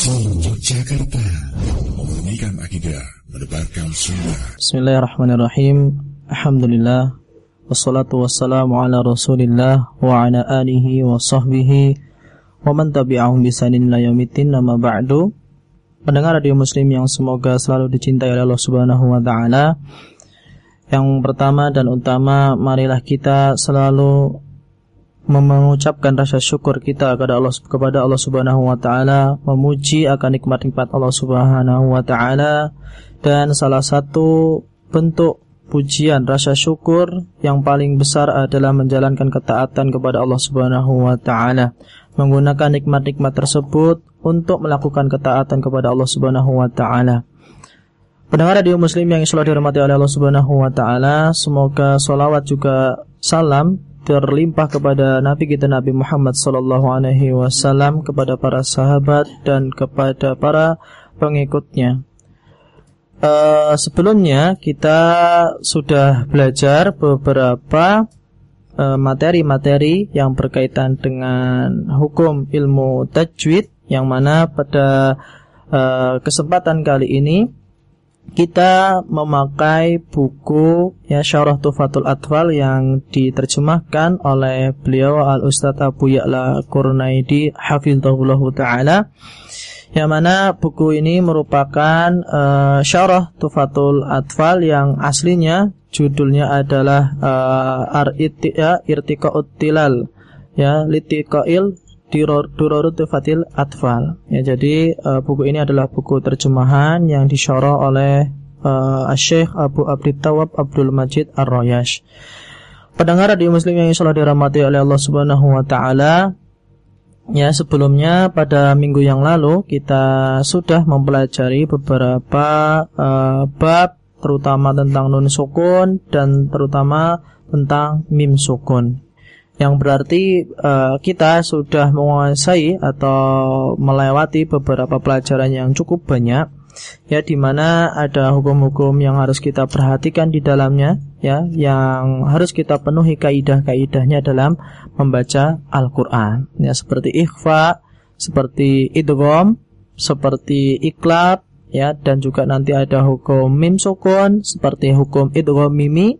Asal Yogyakarta. Memurnikan akidah Menebarkan sunnah. Bismillahirrahmanirrahim. Alhamdulillah. Wassalatu wassalamu ala rasulillah Wa ala alihi wa sahbihi Wa man tabi'ahum bisanin la yamitin Nama ba'du. Pendengar radio muslim yang semoga selalu dicintai oleh Allah subhanahu wa ta'ala. Yang pertama dan utama Marilah kita selalu mengucapkan rasa syukur kita kepada Allah kepada Allah Subhanahu wa taala, memuji akan nikmat-nikmat Allah Subhanahu wa taala dan salah satu bentuk pujian rasa syukur yang paling besar adalah menjalankan ketaatan kepada Allah Subhanahu wa taala, menggunakan nikmat-nikmat tersebut untuk melakukan ketaatan kepada Allah Subhanahu wa taala. Pendengar radio muslim yang selalu dirahmati oleh Allah Subhanahu wa taala, semoga solawat juga salam terlimpah kepada Nabi kita Nabi Muhammad sallallahu alaihi wasallam kepada para sahabat dan kepada para pengikutnya. Uh, sebelumnya kita sudah belajar beberapa eh, materi-materi uh, yang berkaitan dengan hukum ilmu tajwid yang mana pada uh, kesempatan kali ini kita memakai buku ya Syarah Tufatul Atfal yang diterjemahkan oleh beliau Al Ustadz Abu Ya'la Qurnaidi hafizahullah taala yang mana buku ini merupakan uh, Syarah Tufatul Atfal yang aslinya judulnya adalah uh, Ar ya, Irtiqa'ut Tilal ya Litiqa'il Durarut Fatil Atfal. Ya, jadi uh, buku ini adalah buku terjemahan yang disyarah oleh uh, Syekh Abu Abdi Tawab Abdul Majid Ar-Royash. Pendengar radio muslim yang insyaallah dirahmati oleh Allah Subhanahu wa taala. Ya, sebelumnya pada minggu yang lalu kita sudah mempelajari beberapa uh, bab terutama tentang nun sukun dan terutama tentang mim sukun yang berarti uh, kita sudah menguasai atau melewati beberapa pelajaran yang cukup banyak ya di mana ada hukum-hukum yang harus kita perhatikan di dalamnya ya yang harus kita penuhi kaidah-kaidahnya dalam membaca Al-Qur'an. Ya seperti ikhfa, seperti idgham, seperti iklab ya dan juga nanti ada hukum mim sukun seperti hukum idgham mimi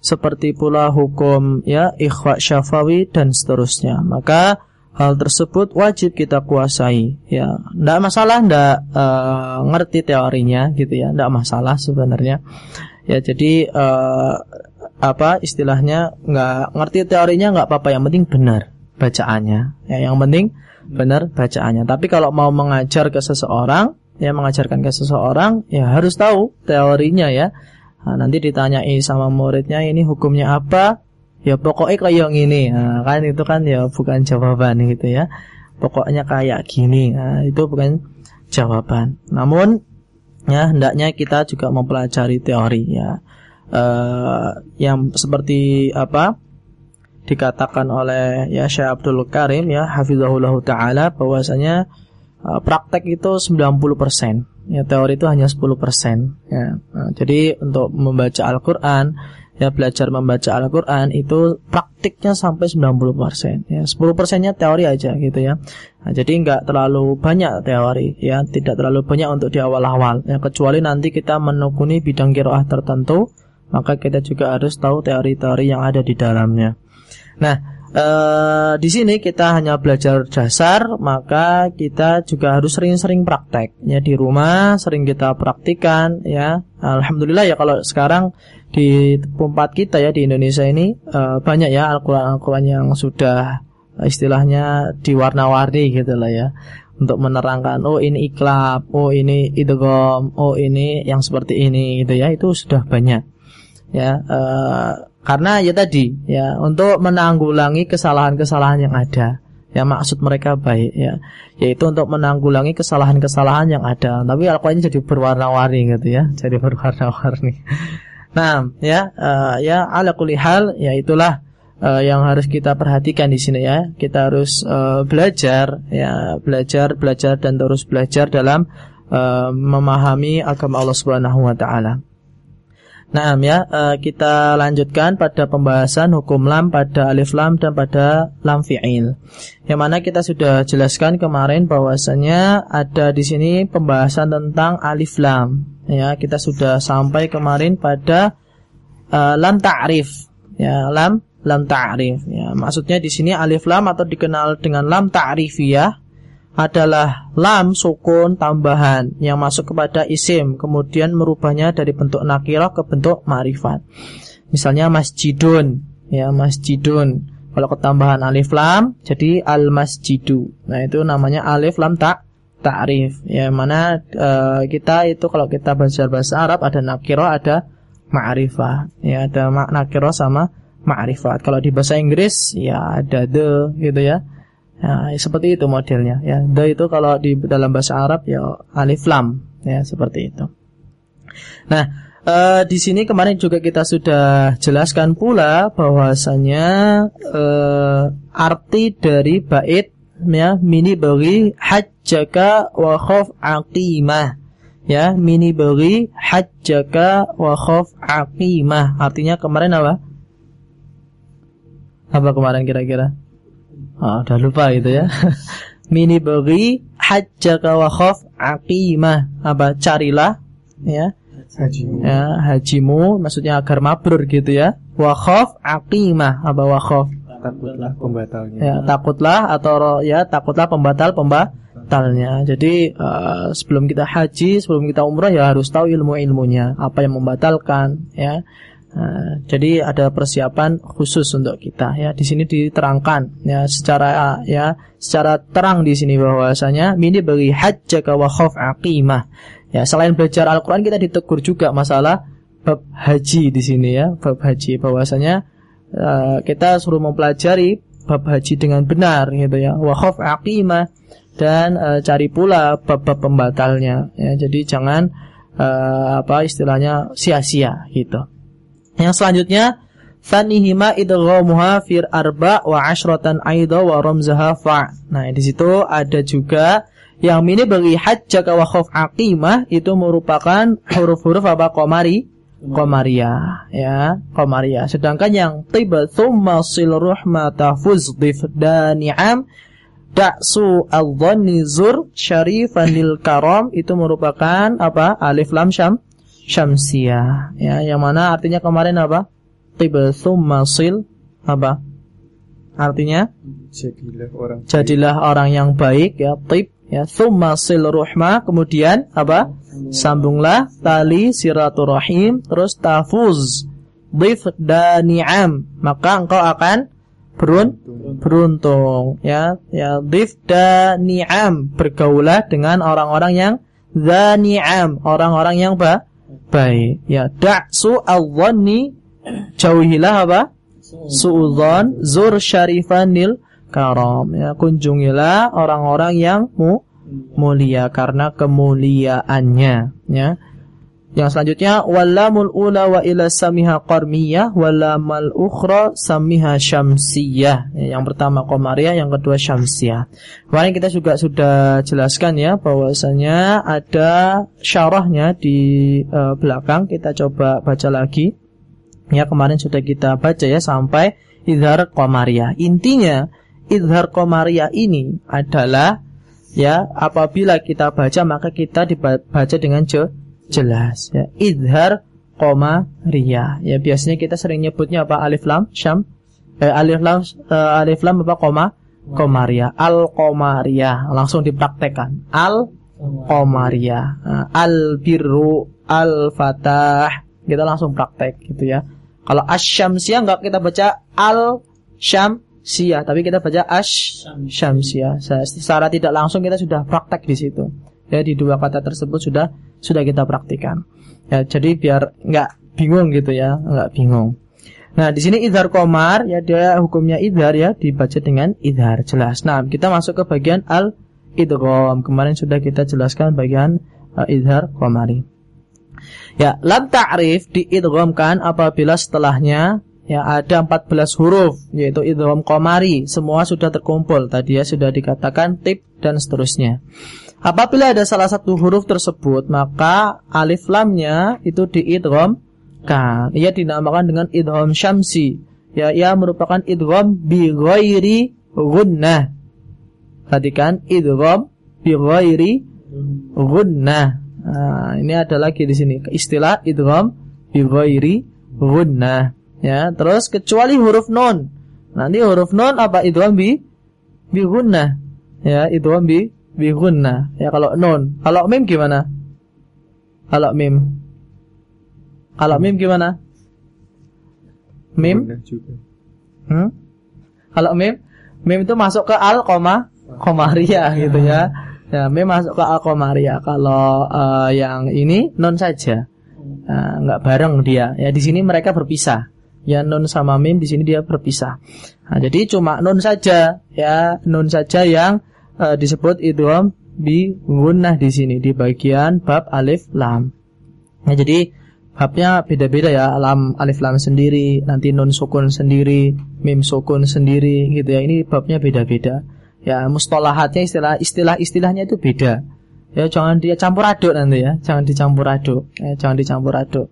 seperti pula hukum ya ikhwa syafawi dan seterusnya. Maka hal tersebut wajib kita kuasai ya. Tidak masalah tidak uh, eh, ngerti teorinya gitu ya, tidak masalah sebenarnya. Ya jadi uh, apa istilahnya nggak ngerti teorinya nggak apa-apa yang penting benar bacaannya. Ya yang penting benar bacaannya. Tapi kalau mau mengajar ke seseorang ya mengajarkan ke seseorang ya harus tahu teorinya ya Nah, nanti ditanyai sama muridnya ini hukumnya apa? Ya pokoknya kayak gini. Nah, kan itu kan ya bukan jawaban gitu ya. Pokoknya kayak gini. Nah, itu bukan jawaban. Namun ya hendaknya kita juga mempelajari teori ya. Uh, yang seperti apa? dikatakan oleh ya Syekh Abdul Karim ya hafizahullah taala bahwasanya uh, praktek itu 90% ya teori itu hanya 10% ya. Nah, jadi untuk membaca Al-Qur'an ya belajar membaca Al-Qur'an itu praktiknya sampai 90% ya. 10%-nya teori aja gitu ya. Nah, jadi nggak terlalu banyak teori ya, tidak terlalu banyak untuk di awal-awal ya kecuali nanti kita menekuni bidang qiraah tertentu maka kita juga harus tahu teori-teori yang ada di dalamnya. Nah, Uh, di sini kita hanya belajar dasar, maka kita juga harus sering-sering praktek. Ya di rumah sering kita praktikan. Ya, alhamdulillah ya kalau sekarang di tempat kita ya di Indonesia ini uh, banyak ya Al-Quran-Al-Quran yang sudah istilahnya diwarna-warni gitu lah ya untuk menerangkan oh ini iklab, oh ini idgham, oh ini yang seperti ini gitu ya itu sudah banyak ya uh, karena ya tadi ya untuk menanggulangi kesalahan-kesalahan yang ada. Ya maksud mereka baik ya, yaitu untuk menanggulangi kesalahan-kesalahan yang ada. Tapi Al-Qur'an jadi berwarna-warni gitu ya, jadi berwarna-warni. Nah, ya uh, ya ala kulihal ya itulah uh, yang harus kita perhatikan di sini ya. Kita harus uh, belajar ya, belajar, belajar dan terus belajar dalam uh, memahami agama Allah Subhanahu wa taala. Nah, ya, uh, kita lanjutkan pada pembahasan hukum lam pada alif lam dan pada lam fi'il. Yang mana kita sudah jelaskan kemarin bahwasanya ada di sini pembahasan tentang alif lam. Ya, kita sudah sampai kemarin pada uh, lam ta'rif. Ya, lam lam ta'rif. Ya, maksudnya di sini alif lam atau dikenal dengan lam ta'rifiyah adalah lam sukun tambahan yang masuk kepada isim kemudian merubahnya dari bentuk nakirah ke bentuk ma'rifat. Misalnya masjidun, ya masjidun. Kalau ketambahan alif lam jadi al masjidu. Nah, itu namanya alif lam tak ta'rif. Ya mana uh, kita itu kalau kita baca bahasa Arab ada nakirah, ada ma'rifah. Ya, ada nakirah sama ma'rifat. Kalau di bahasa Inggris ya ada the gitu ya Ya, seperti itu modelnya ya. Da itu kalau di dalam bahasa Arab ya alif lam ya seperti itu. Nah, e, di sini kemarin juga kita sudah jelaskan pula bahwasanya e, arti dari bait ya mini bagi hajjaka wa khaf aqimah. Ya, mini bagi hajjaka wa khaf aqimah. Artinya kemarin apa? Apa kemarin kira-kira? Oh, udah lupa gitu ya. Mini bagi hajjaka wa khaf aqimah. Apa? Carilah ya. Hajimu. Ya, hajimu maksudnya agar mabrur gitu ya. Wa khaf aqimah. Apa wa khaf? Takutlah pembatalnya. Ya, takutlah atau ya takutlah pembatal pembatalnya. Jadi uh, sebelum kita haji, sebelum kita umrah ya harus tahu ilmu-ilmunya, apa yang membatalkan ya. Nah, jadi ada persiapan khusus untuk kita ya. Di sini diterangkan ya secara ya secara terang di sini bahwasanya ini bagi hajjaka wa aqimah. Ya, selain belajar Al-Qur'an kita ditegur juga masalah bab haji di sini ya, bab haji bahwasanya uh, kita suruh mempelajari bab haji dengan benar gitu ya. Wa khaf dan uh, cari pula bab-bab pembatalnya ya. Jadi jangan uh, apa istilahnya sia-sia gitu. Yang selanjutnya Fanihima idghamuha fir arba wa ashratan aida wa ramzaha fa. Nah, di situ ada juga yang ini bagi hajjaka wa khaf aqimah itu merupakan huruf-huruf apa komari? Komaria ya, komaria. Sedangkan yang tiba thumma sil ruhmata fuzdif dani'am da'su al-dhanni zur syarifanil karam itu merupakan apa? Alif lam syam syamsiah ya yang mana artinya kemarin apa? Tiba summa sil apa? Artinya? Jadilah orang jadilah baik. orang yang baik ya tib ya. Summa sil ruhma kemudian apa? Sambunglah tali silaturahim terus tafuz. Dif dan ni'am maka engkau akan berun beruntung. ya. Ya dif dan ni'am bergaulah dengan orang-orang yang zani'am orang-orang yang ba baik. Ya, da'su al-dhanni jauhilah apa? Su'udhan zur syarifanil karam. Ya, kunjungilah orang-orang yang mu mulia karena kemuliaannya, ya. Yang selanjutnya walamul ula wa ila samiha qarmiyah walamal ukhra samiha syamsiyah. Yang pertama qamariyah, yang kedua syamsiyah. Kemarin kita juga sudah jelaskan ya bahwasanya ada syarahnya di uh, belakang. Kita coba baca lagi. Ya kemarin sudah kita baca ya sampai idhar qamariyah. Intinya idhar qamariyah ini adalah ya apabila kita baca maka kita dibaca dengan je jelas ya. Idhar koma ria. Ya biasanya kita sering nyebutnya apa? Alif lam syam? Eh, alif lam eh, alif lam apa? Koma? Komaria al komaria langsung dipraktekkan. Al komaria uh, al birru al fatah. Kita langsung praktek gitu ya. Kalau asyamsia nggak kita baca al syam sia tapi kita baca ash syamsia secara tidak langsung kita sudah praktek di situ ya di dua kata tersebut sudah sudah kita praktikan. Ya, jadi biar nggak bingung gitu ya, nggak bingung. Nah, di sini idhar komar ya dia hukumnya idhar ya dibaca dengan idhar jelas. Nah, kita masuk ke bagian al idgham. Kemarin sudah kita jelaskan bagian uh, idhar komari. Ya, lam ta'rif diidghamkan apabila setelahnya ya ada 14 huruf yaitu idgham komari. Semua sudah terkumpul. Tadi ya sudah dikatakan tip dan seterusnya. Apabila ada salah satu huruf tersebut, maka alif lamnya itu diidgham kan. Ia dinamakan dengan idgham syamsi. Ya, ia merupakan idgham bi ghairi gunnah. Perhatikan idgham bi ghairi gunnah. Nah, ini ada lagi di sini istilah idgham bi ghairi gunnah. Ya, terus kecuali huruf nun. Nanti huruf nun apa idgham bi bi gunnah. Ya, idgham bi bi gunnah. Ya kalau nun. Kalau mim gimana? Kalau mim. Kalau mim gimana? Mim? Hmm? Kalau mim, mim itu masuk ke al koma komaria gitu ya. Ya, mim masuk ke al komaria. Kalau uh, yang ini non saja. Uh, nggak bareng dia. Ya di sini mereka berpisah. Ya non sama mim di sini dia berpisah. Nah, jadi cuma non saja ya, non saja yang uh, disebut idgham bi gunnah di sini di bagian bab alif lam. Nah, jadi babnya beda-beda ya, lam alif lam sendiri, nanti nun sukun sendiri, mim sukun sendiri gitu ya. Ini babnya beda-beda. Ya, mustalahatnya istilah istilah istilahnya itu beda. Ya, jangan dia campur aduk nanti ya, jangan dicampur aduk. Ya, jangan dicampur aduk.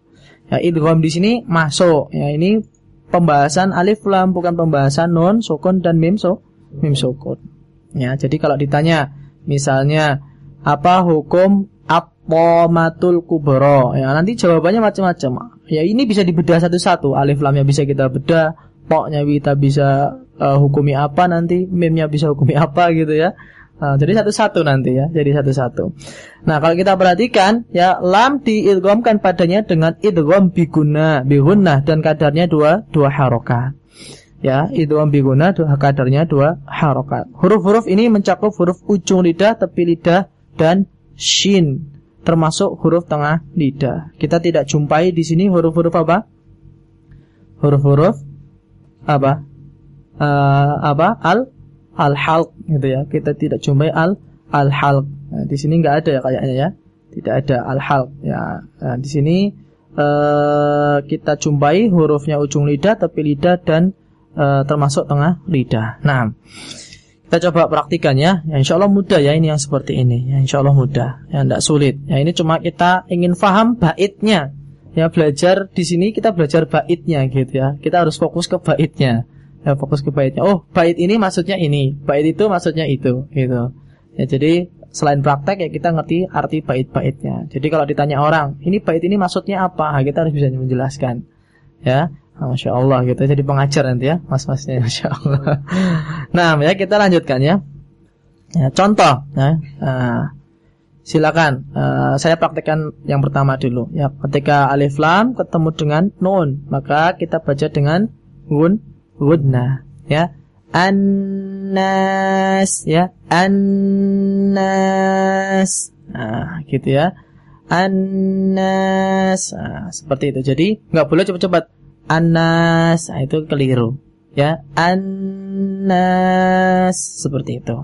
Ya, idgham di sini masuk. Ya, ini pembahasan alif lam bukan pembahasan nun sukun dan mim so, mim sukun. Ya, jadi kalau ditanya Misalnya apa hukum apomatul kubro? Ya, nanti jawabannya macam-macam. Ya ini bisa dibedah satu-satu. Alif lamnya bisa kita bedah, poknya kita bisa uh, hukumi apa nanti, mimnya bisa hukumi apa gitu ya. Nah, jadi satu-satu nanti ya, jadi satu-satu. Nah, kalau kita perhatikan ya lam diidghamkan padanya dengan idgham biguna, biguna dan kadarnya dua dua harokat ya itu ambiguna kadarnya dua harokat. Huruf-huruf ini mencakup huruf ujung lidah tepi lidah dan shin termasuk huruf tengah lidah. Kita tidak jumpai di sini huruf-huruf apa? Huruf-huruf apa? Uh, apa? Al al halq gitu ya. Kita tidak jumpai al al halq nah, di sini nggak ada ya kayaknya ya. Tidak ada al halq ya nah, di sini uh, kita jumpai hurufnya ujung lidah tepi lidah dan e, termasuk tengah lidah. Nah, kita coba praktikan ya. ya. Insya Allah mudah ya ini yang seperti ini. Ya, insya Allah mudah. Ya, tidak sulit. Ya, ini cuma kita ingin faham baitnya. Ya, belajar di sini kita belajar baitnya gitu ya. Kita harus fokus ke baitnya. Ya, fokus ke baitnya. Oh, bait ini maksudnya ini. Bait itu maksudnya itu. Gitu. Ya, jadi selain praktek ya kita ngerti arti bait-baitnya. Jadi kalau ditanya orang, ini bait ini maksudnya apa? Nah, kita harus bisa menjelaskan. Ya, Masya Allah gitu. Jadi pengajar nanti ya mas-masnya Masya Allah. Nah ya kita lanjutkan ya, ya Contoh ya. Nah, Silakan. Uh, saya praktekkan yang pertama dulu ya. Ketika alif lam ketemu dengan nun maka kita baca dengan gun gunna ya. Annas ya. Annas. Nah gitu ya. Annas. Nah, seperti itu. Jadi nggak boleh cepat-cepat Anas nah, itu keliru ya Anas seperti itu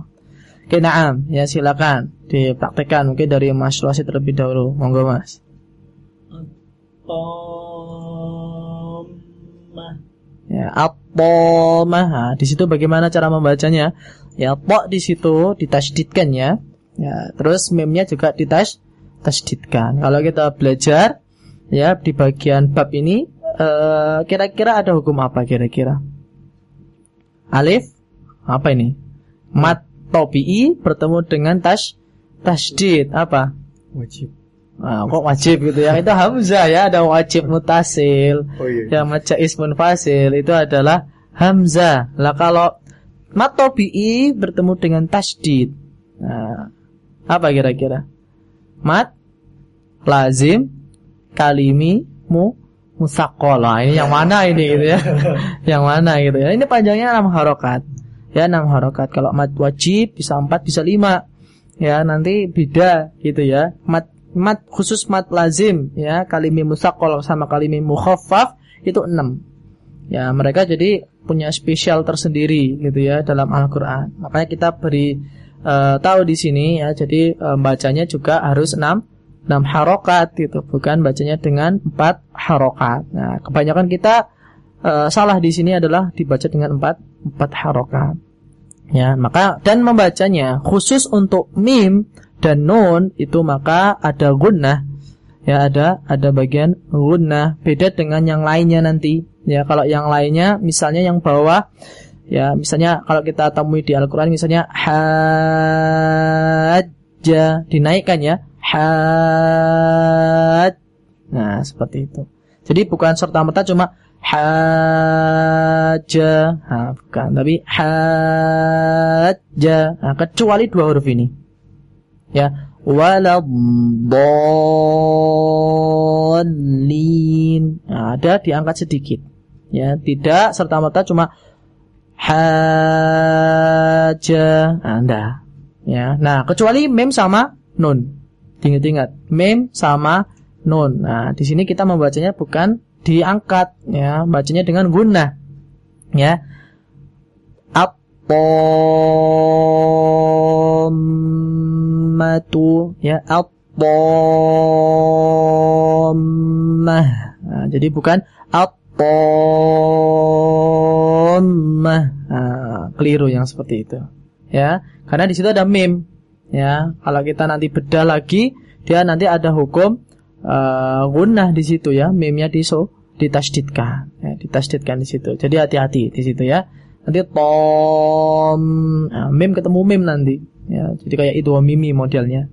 Oke naam ya silakan dipraktekkan mungkin dari Mas Rosi terlebih dahulu monggo Mas Ya, apomah. Nah, di situ bagaimana cara membacanya? Ya, po di situ ditasdidkan ya. Ya, terus memnya juga ditas tasdidkan. Kalau kita belajar ya di bagian bab ini kira-kira uh, ada hukum apa kira-kira? Alif apa ini? Mat topi'i bertemu dengan tas tasdid apa? Wajib. Nah, kok wajib gitu ya? Itu hamzah ya, ada wajib mutasil. Oh, iya. Yang maca ismun fasil itu adalah hamzah. Lah kalau mat bertemu dengan tasdid. Nah, apa kira-kira? Mat lazim kalimi mu musakola ini yang mana ini gitu ya. Yang mana gitu ya. Ini panjangnya enam harokat. Ya enam harokat. Kalau mat wajib bisa empat bisa lima. Ya nanti beda gitu ya. Mat mat khusus mat lazim. Ya kalimi musakola sama kalimi mukhaffaf itu enam. Ya mereka jadi punya spesial tersendiri gitu ya dalam Al-Qur'an. Makanya kita beri uh, tahu di sini ya. Jadi uh, bacanya juga harus enam 6 harokat itu bukan bacanya dengan 4 harokat. Nah, kebanyakan kita uh, salah di sini adalah dibaca dengan 4 4 harokat. Ya, maka dan membacanya khusus untuk mim dan nun itu maka ada gunnah ya ada ada bagian gunnah beda dengan yang lainnya nanti ya kalau yang lainnya misalnya yang bawah ya misalnya kalau kita temui di Al-Qur'an misalnya hajja dinaikkan ya haj nah seperti itu jadi bukan serta merta cuma haja nah, bukan tapi haja nah, kecuali dua huruf ini ya waladhdallin. Nah, ada diangkat sedikit. Ya, tidak serta merta cuma haja. Anda. Ya. Nah, kecuali mem sama nun. Ingat-ingat, mem sama nun. Nah, di sini kita membacanya bukan diangkat ya, bacanya dengan guna. Ya. Apa dhammatu ya ad-dhammah. Nah, jadi bukan ad-dhammah. Nah, keliru yang seperti itu. Ya, karena di situ ada mim. Ya, kalau kita nanti bedah lagi, dia nanti ada hukum uh, gunnah di situ ya, mimnya diso ditasdidkan, ya, ditasdidkan di situ. Jadi hati-hati di situ ya. Nanti tom, nah, mim ketemu mim nanti. Ya jadi kayak itu mimi modelnya.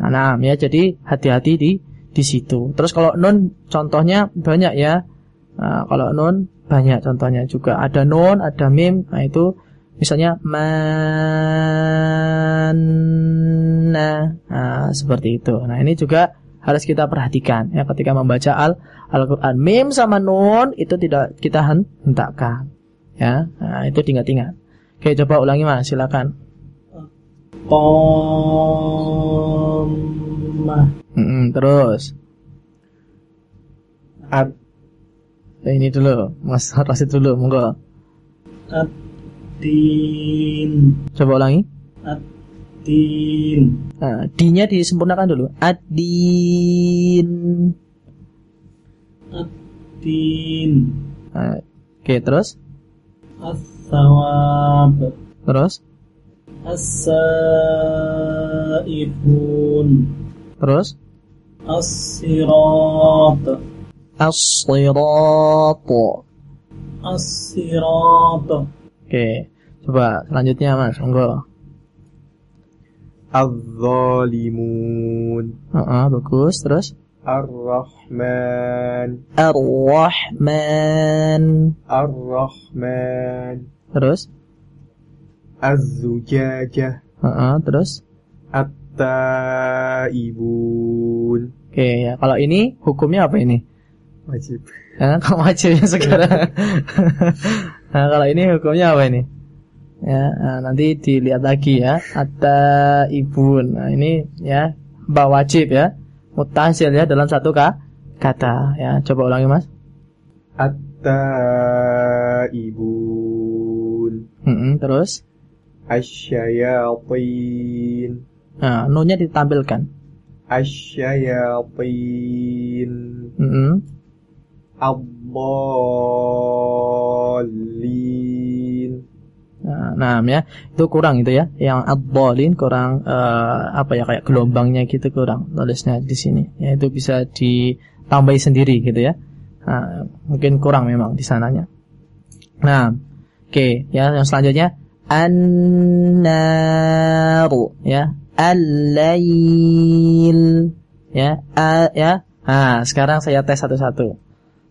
Nah ya jadi hati-hati di di situ. Terus kalau non contohnya banyak ya. Nah, kalau non banyak contohnya juga. Ada non ada mim nah itu misalnya mana nah, seperti itu nah ini juga harus kita perhatikan ya ketika membaca al Al-Qur'an mim sama nun itu tidak kita hentakkan ya nah, itu ingat-ingat Oke coba ulangi mas silakan Qamah. Hmm, terus. Ad. Ya, ini dulu, Mas Rasid dulu, monggo. Ad-din. Coba ulangi. Ad-din. Nah, D-nya disempurnakan dulu. Ad-din. Ad-din. Nah, Oke, terus? As-sawab. Terus? As-saifun. Terus? As-sirat. As-sirat. As-sirat. Oke, coba selanjutnya Mas, monggo. Az-zalimun. Heeh, bagus. Terus? Ar-Rahman. Ar-Rahman. Ar-Rahman. Terus? Az-zujajah. Heeh, terus? At-taibun. Oke, ya. Kalau ini hukumnya apa ini? Wajib. Ya, kok wajibnya sekarang? nah, kalau ini hukumnya apa ini? Ya, nah, nanti dilihat lagi ya. Ada ibun. Nah, ini ya, ba wajib ya. Mutasil ya dalam satu ka kata ya. Coba ulangi Mas. At-taibun. Mm-mm, terus? Asyayatin. Nah, nunnya ditampilkan. Asyayatin. Mm-mm. Ad-dallin. Nah, ya, itu kurang itu ya. Yang ad kurang eh, apa ya kayak gelombangnya gitu kurang tulisnya di sini. Ya itu bisa ditambahi sendiri gitu ya. Nah, mungkin kurang memang di sananya. Nah, oke, okay, ya yang selanjutnya an-naru ya, al-lail ya, a, ya. Nah, sekarang saya tes satu-satu.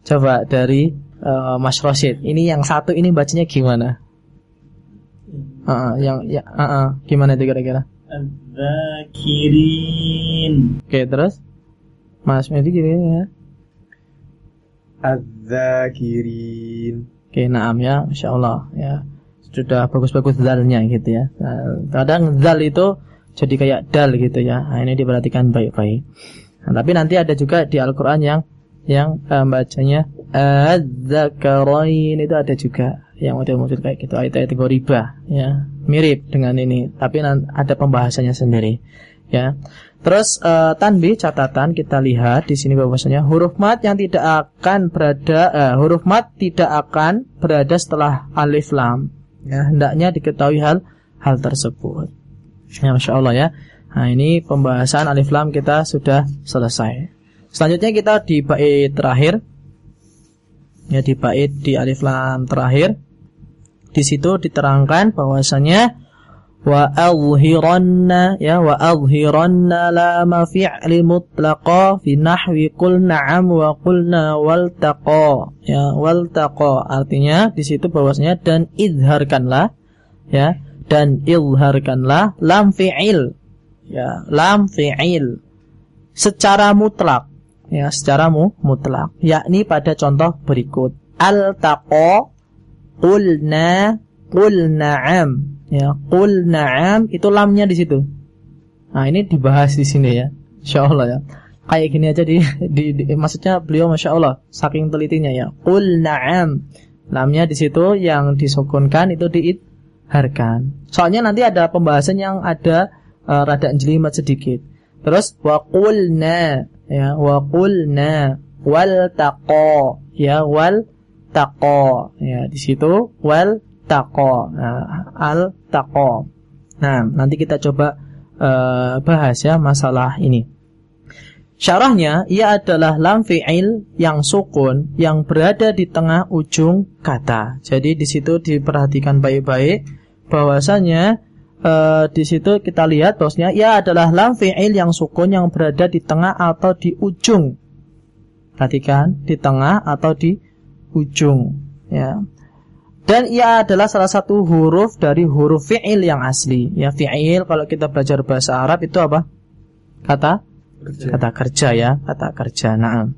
Coba dari uh, Mas Rosid. Ini yang satu ini bacanya gimana? Uh, yang ya uh, uh, gimana itu kira-kira? Adzakirin. Oke, terus? Mas Medi gimana ya? Adzakirin. Oke, naam ya, Masya Allah ya. Sudah bagus-bagus zalnya gitu ya. Kadang zal itu jadi kayak dal gitu ya. Nah, ini diperhatikan baik-baik. Nah, tapi nanti ada juga di Al-Quran yang yang uh, bacanya adzakarain itu ada juga yang model-model kayak gitu. Ayat-ayat riba ya. Mirip dengan ini tapi ada pembahasannya sendiri ya. Terus uh, tanbih catatan kita lihat di sini bahwasanya huruf mat yang tidak akan berada uh, huruf mat tidak akan berada setelah alif lam ya. Hendaknya diketahui hal hal tersebut. Ya masya Allah ya. Nah ini pembahasan alif lam kita sudah selesai Selanjutnya kita di bait terakhir. Ya di bait di alif lam terakhir. Di situ diterangkan bahwasanya wa azhiranna ya wa azhiranna lam fi'li mutlaqa fi nahwi qul na'am wa qulna wal taqa ya wal taqa artinya di situ bahwasanya dan idharkanlah ya dan idharkanlah lam fi'il. Ya lam fi'il. Secara mutlak ya secara mu, mutlak. Yakni pada contoh berikut. Al taqa qulna qul na'am ya qul na'am itu lamnya di situ. Nah ini dibahas di sini ya. Insyaallah ya. Kayak gini aja di, di, di maksudnya beliau masya Allah saking telitinya ya. Qul na'am lamnya di situ yang disukunkan itu diidharkan soalnya nanti ada pembahasan yang ada uh, rada jelimet sedikit. Terus wa qulna ya wa qulna wal taqa ya wal taqa ya di situ wal taqa nah, al taqa. Nah, nanti kita coba uh, bahas ya masalah ini. Syarahnya, ia adalah lam fi'il yang sukun yang berada di tengah ujung kata. Jadi di situ diperhatikan baik-baik bahwasanya Uh, di situ kita lihat bahwasanya ia adalah lam fi'il yang sukun yang berada di tengah atau di ujung. Perhatikan, di tengah atau di ujung, ya. Dan ia adalah salah satu huruf dari huruf fi'il yang asli. Ya, fi'il kalau kita belajar bahasa Arab itu apa? Kata kerja. kata kerja ya, kata kerja. Nah.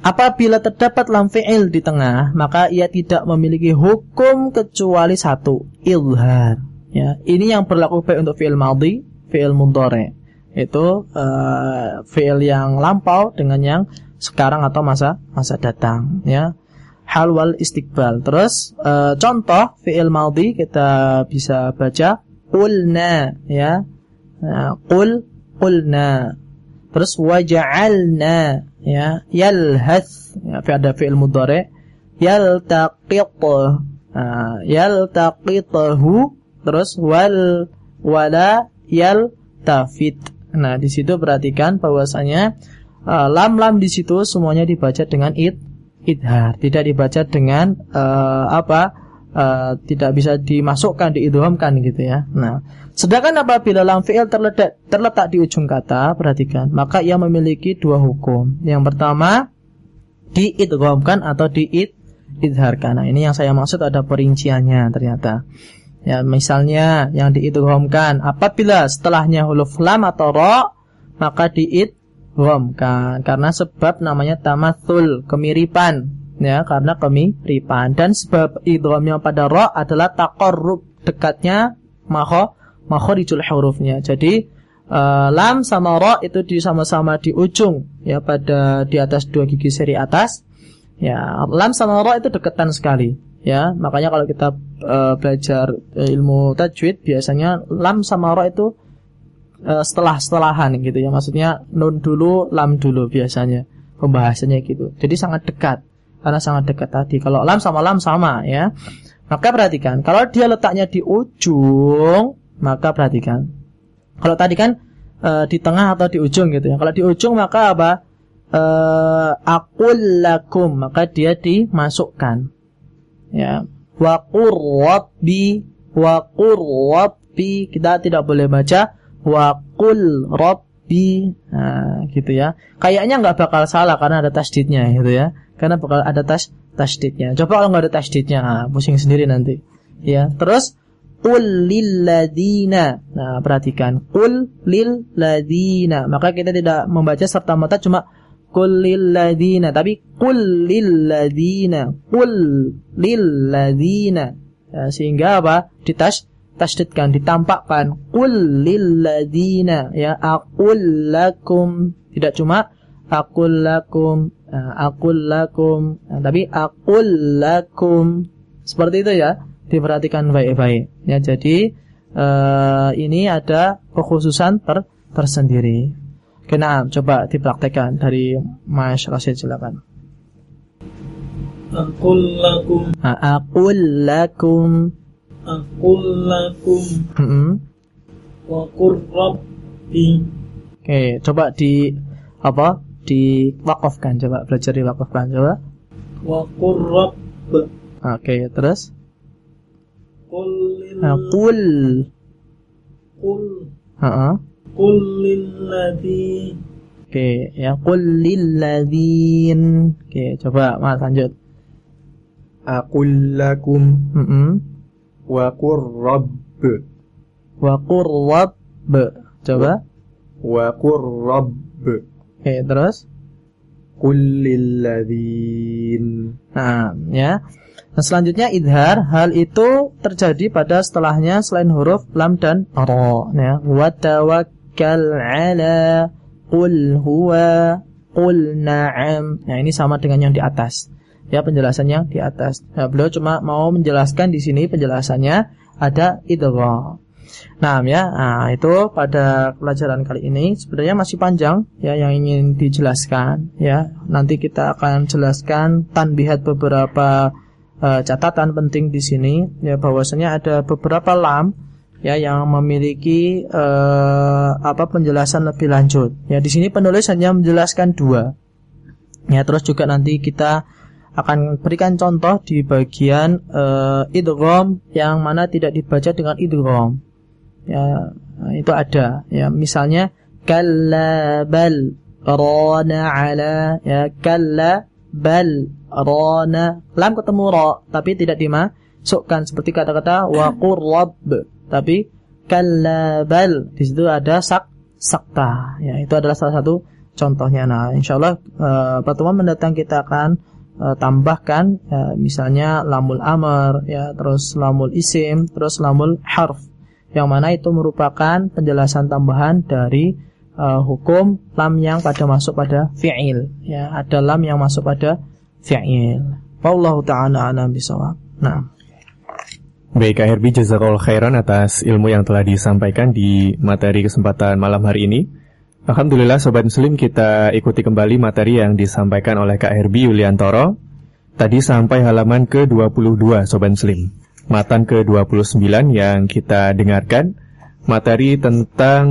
Apabila terdapat lam fi'il di tengah, maka ia tidak memiliki hukum kecuali satu, ilhar. Ya, ini yang berlaku baik untuk fi'il madhi, fi'il mudhari. Itu uh, fi'il yang lampau dengan yang sekarang atau masa masa datang, ya. Hal wal istiqbal. Terus uh, contoh fi'il madhi kita bisa baca qulna, ya. Uh, qul qulna. Terus waja'alna, ya. Yalhath, ya, ada fi'il mudhari. Yaltaqit. Uh, yaltaqitahu terus wal wala yal tafit. Nah, di situ perhatikan bahwasanya uh, lam-lam di situ semuanya dibaca dengan id idhar, tidak dibaca dengan uh, apa? Uh, tidak bisa dimasukkan diidhamkan gitu ya. Nah, sedangkan apabila lam fi'il terletak terletak di ujung kata, perhatikan, maka ia memiliki dua hukum. Yang pertama diidghamkan atau diid idharkan. Nah, ini yang saya maksud ada perinciannya ternyata. Ya, misalnya yang diidghamkan apabila setelahnya huruf lam atau ra maka diidghamkan karena sebab namanya tamathul, kemiripan ya, karena kemiripan dan sebab idghamnya pada ra adalah taqarrub, dekatnya makho makharijul hurufnya. Jadi uh, lam sama ra itu di sama-sama di ujung ya pada di atas dua gigi seri atas. Ya, lam sama ra itu dekatan sekali ya makanya kalau kita uh, belajar uh, ilmu tajwid biasanya lam sama ra itu uh, setelah setelahan gitu ya. Maksudnya nun dulu lam dulu biasanya pembahasannya gitu. Jadi sangat dekat karena sangat dekat tadi. Kalau lam sama lam sama ya. Maka perhatikan kalau dia letaknya di ujung maka perhatikan. Kalau tadi kan uh, di tengah atau di ujung gitu ya. Kalau di ujung maka apa? Uh, akul lakum maka dia dimasukkan ya. Wa rabbi wa rabbi. Kita tidak boleh baca wa qul rabbi. Nah, gitu ya. Kayaknya nggak bakal salah karena ada tasdidnya gitu ya. Karena bakal ada tas tasdidnya. Coba kalau nggak ada tasdidnya nah, pusing sendiri nanti. Ya terus qul lil ladina nah perhatikan. Qul lil ladina maka kita tidak membaca serta merta cuma Qul lilladina tapi qul lilladina ya, sehingga apa? Ditas tasdidkan ditampakkan. Qul lilladina ya aqul lakum. Tidak cuma aqul lakum ya, ya, tapi aqul lakum. Seperti itu ya. Diperhatikan baik-baik. Ya jadi uh, ini ada kekhususan ter tersendiri Kena coba dipraktekkan dari Mas Rasid silakan. Aqul lakum. Aqul lakum. Aqul lakum. Hmm. Wa rabbi. Oke, coba di apa diwakafkan coba belajar diwakafkan coba wa rabb oke terus qul nah, qul qul Heeh. Qul oke ya qul oke coba mas lanjut. Aqul lakum. Heeh. wa qur rabb. Wa qur rabb. Coba. Wa qur rabb. Oke terus. Qul Nah, ya. Nah, selanjutnya idhar, hal itu terjadi pada setelahnya selain huruf lam dan ra, ya. Wa tawakkal ala qul huwa qul na'am. Nah, ini sama dengan yang di atas. Ya, penjelasannya di atas. Nah, beliau cuma mau menjelaskan di sini penjelasannya ada idgham. Nah, ya, nah, itu pada pelajaran kali ini sebenarnya masih panjang ya yang ingin dijelaskan ya. Nanti kita akan jelaskan tanbihat beberapa eh, catatan penting di sini ya bahwasanya ada beberapa lam ya yang memiliki eh, apa penjelasan lebih lanjut. Ya, di sini penulis hanya menjelaskan dua. Ya, terus juga nanti kita akan berikan contoh di bagian eh, idgham yang mana tidak dibaca dengan idgham. Ya itu ada. Ya misalnya kalla bal rana ala ya kalla bal rana. Lam ketemu ra tapi tidak dimasukkan. Seperti kata-kata wa qurrab tapi kalla bal di situ ada sak sakta. Ya itu adalah salah satu contohnya. Nah insyaallah uh, pertemuan mendatang kita akan uh, tambahkan ya, misalnya lamul amr ya terus lamul isim terus lamul harf. Yang mana itu merupakan penjelasan tambahan dari uh, hukum lam yang pada masuk pada fi'il. Ya ada lam yang masuk pada fi'il. Wallahu ta'ala alam bisawab nah Baik Herbie, jazakallah khairan atas ilmu yang telah disampaikan di materi kesempatan malam hari ini. Alhamdulillah Sobat Muslim kita ikuti kembali materi yang disampaikan oleh Herbie Yuliantoro. Tadi sampai halaman ke-22 Sobat Muslim. Matan ke-29 yang kita dengarkan materi tentang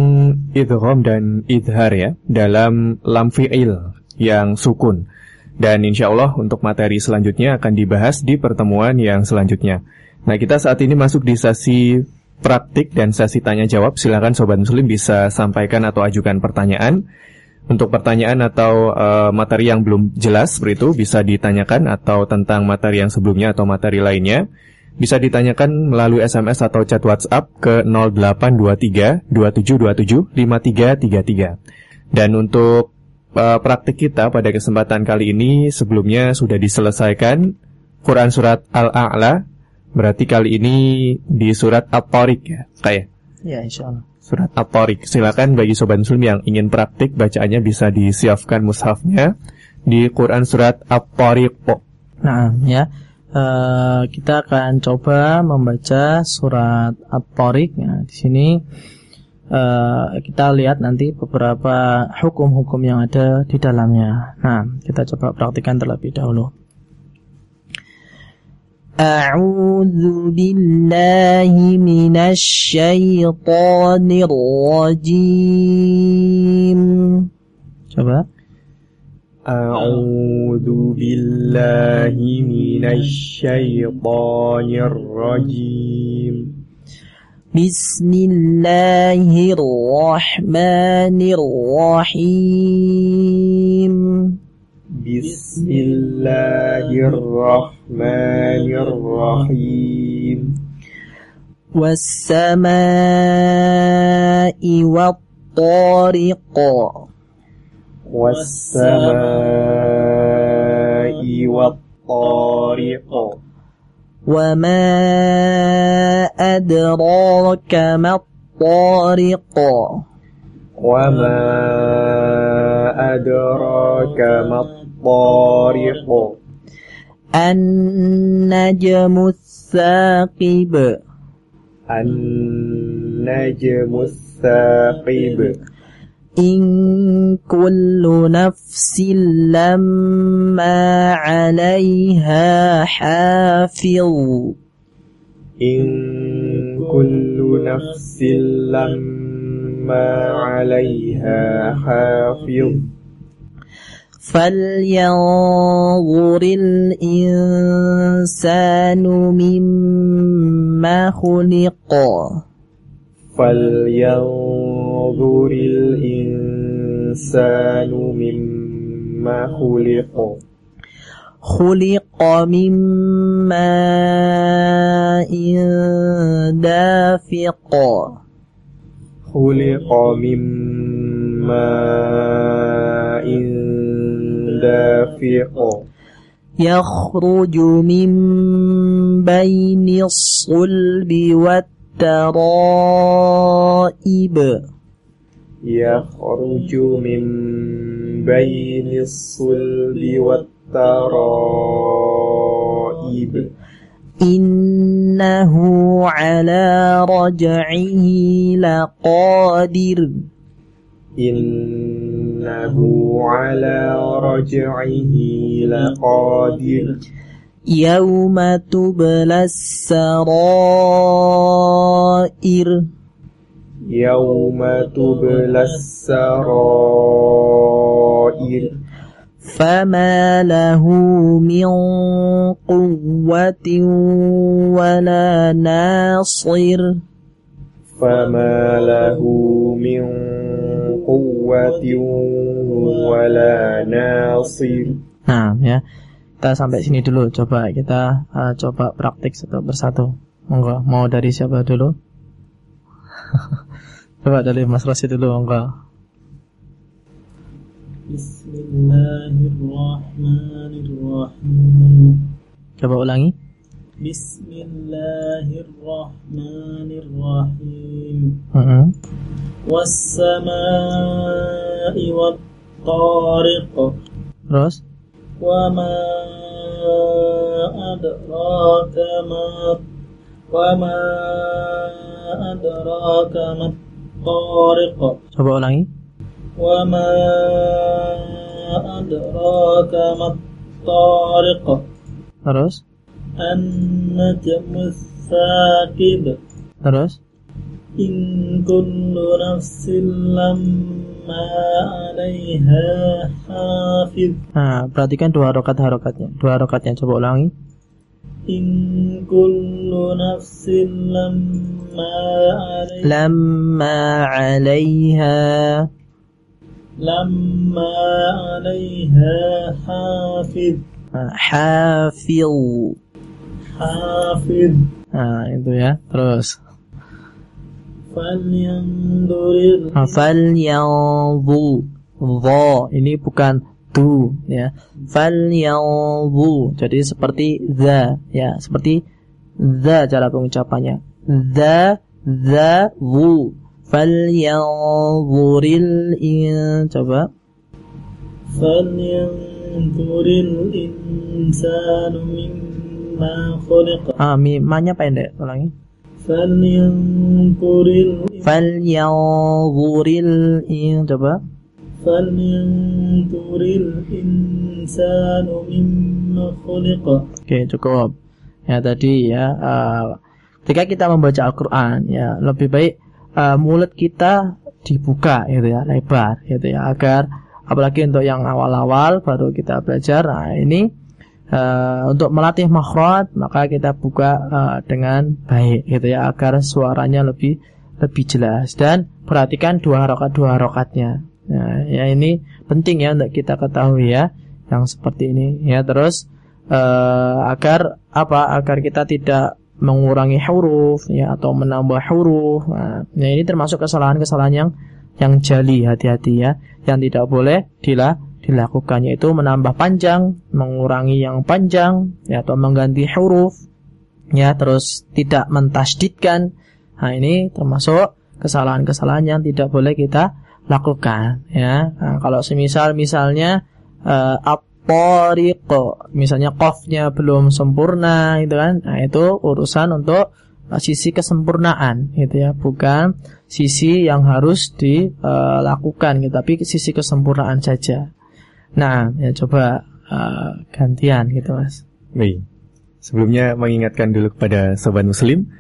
idgham dan idhar ya dalam lam fi'il yang sukun. Dan insya Allah untuk materi selanjutnya akan dibahas di pertemuan yang selanjutnya. Nah kita saat ini masuk di sesi praktik dan sesi tanya jawab. Silakan Sobat Muslim bisa sampaikan atau ajukan pertanyaan. Untuk pertanyaan atau uh, materi yang belum jelas seperti itu bisa ditanyakan atau tentang materi yang sebelumnya atau materi lainnya bisa ditanyakan melalui SMS atau chat WhatsApp ke 0823 2727 5333. Dan untuk uh, praktik kita pada kesempatan kali ini sebelumnya sudah diselesaikan Quran Surat Al-A'la Berarti kali ini di surat At-Tariq ya, kayak. ya insyaallah Surat At-Tariq. Silakan bagi sobat muslim yang ingin praktik bacaannya bisa disiapkan mushafnya di Quran surat At-Tariq. nah ya eh, kita akan coba membaca surat At-Tariq ya di sini eh, kita lihat nanti beberapa hukum-hukum yang ada di dalamnya. Nah, kita coba praktikkan terlebih dahulu. أعوذ بالله من الشيطان الرجيم. شباب. أعوذ بالله من الشيطان الرجيم. بسم الله الرحمن الرحيم. بسم الله الرحمن الرحمن الرحيم. والسماء والطارق. والسماء والطارق. وما أدراك ما الطارق. وما أدراك ما الطارق. النجم الثاقب. النجم الثاقب. إن كل نفس لما عليها حافظ. إن كل نفس لما عليها حافظ. فلينظر الإنسان مما خلق. فلينظر الإنسان مما خلق. خلق من ماء دافق. خلق من ماء دافق يخرج من بين الصلب والترائب. يخرج من بين الصلب والترائب. إنه على رجعه لقادر. إنه على رجعه لقادر. يوم تبلى السرائر. يوم تبلى السرائر. فما له من قوة ولا ناصر. فما له من قوة ولا ناصر Nah ya Kita sampai sini dulu Coba kita uh, coba praktik satu persatu Monggo Mau dari siapa dulu? coba dari Mas Rosi dulu Monggo Bismillahirrahmanirrahim. Coba ulangi Bismillahirrahmanirrahim. uh -uh. Wassama'i wat-tariq. Terus adraka ma Wa ma adraka ma tariq. Coba ulangi ma adraka ma tariq. Terus An-najmu tsaqib. Terus إن كل نفس لما عليها حافظ Nah perhatikan dua harokat harokatnya Dua harokatnya Coba ulangi إن كل نفس لما عليها لما عليها لما عليها حافظ nah, حافظ حافظ Nah itu ya Terus fal ah, Falyanzu. Dha ini bukan du ya. Fal falyanzu jadi seperti the ya. Seperti the cara pengucapannya. The the wu. Falyanzuril in coba. Fal falyanzuril insanu mimma khuliqa. Ah mimanya pendek ulangi. Falyanzuril Falyanzuril in coba Falyanzuril insanu mimma khuliqa. Oke, cukup. Ya tadi ya uh, ketika kita membaca Al-Qur'an ya lebih baik uh, mulut kita dibuka gitu ya, lebar gitu ya agar apalagi untuk yang awal-awal baru kita belajar. Nah, ini uh, untuk melatih makhraj maka kita buka uh, dengan baik gitu ya agar suaranya lebih lebih jelas. Dan perhatikan dua harokat dua harokatnya. Nah, ya ini penting ya untuk kita ketahui ya yang seperti ini ya. Terus eh, agar apa? Agar kita tidak mengurangi huruf ya atau menambah huruf. Nah, ya ini termasuk kesalahan-kesalahan yang yang jali hati-hati ya yang tidak boleh dila dilakukan yaitu menambah panjang mengurangi yang panjang ya atau mengganti huruf ya terus tidak mentasdidkan. Nah ini termasuk kesalahan-kesalahan yang tidak boleh kita lakukan ya. Nah, kalau semisal misalnya uh, at-tariq misalnya qafnya belum sempurna gitu kan? Nah itu urusan untuk uh, sisi kesempurnaan gitu ya. Bukan sisi yang harus dilakukan gitu. Tapi sisi kesempurnaan saja nah ya coba uh, gantian gitu mas Baik. Sebelumnya mengingatkan dulu kepada sobat muslim